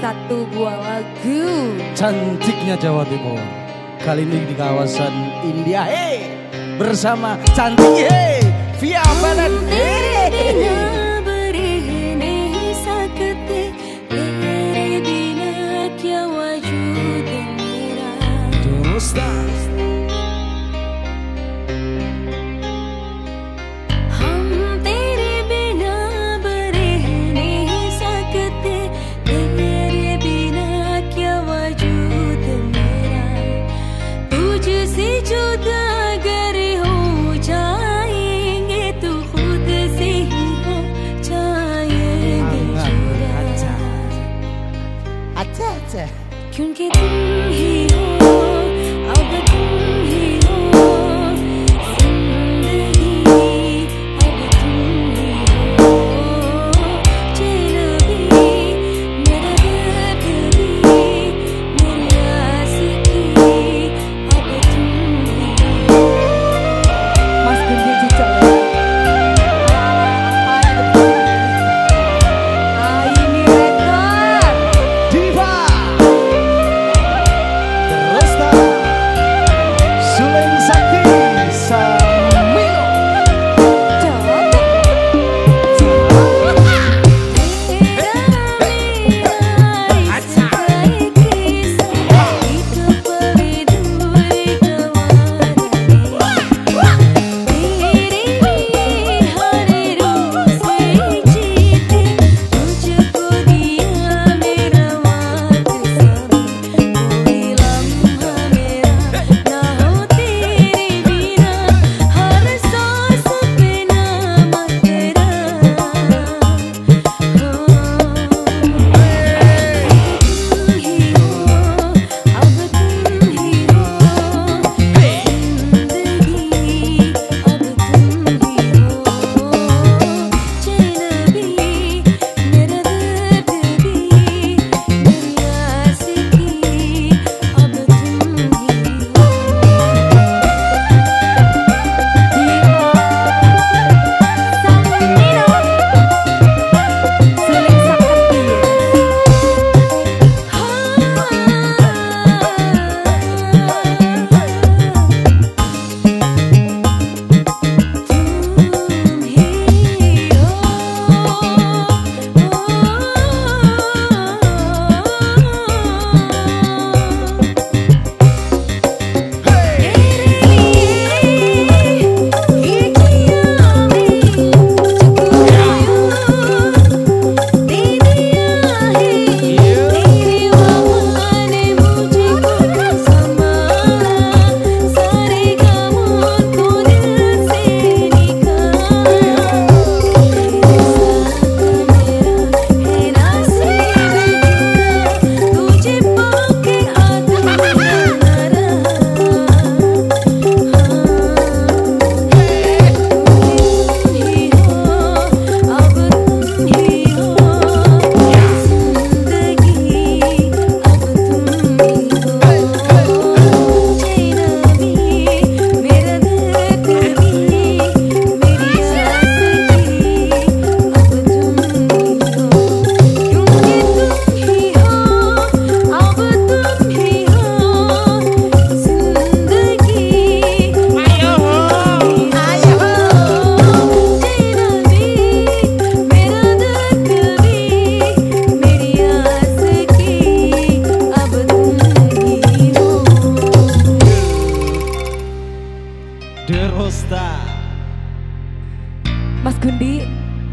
satu buah lagu. Cantiknya Jawa Timur. Kali ini di kawasan India Hey! Bersama Cantik Hey! Via Banan Hey here.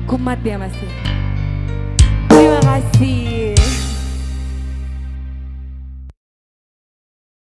Kumat ya Mas. Terima kasih.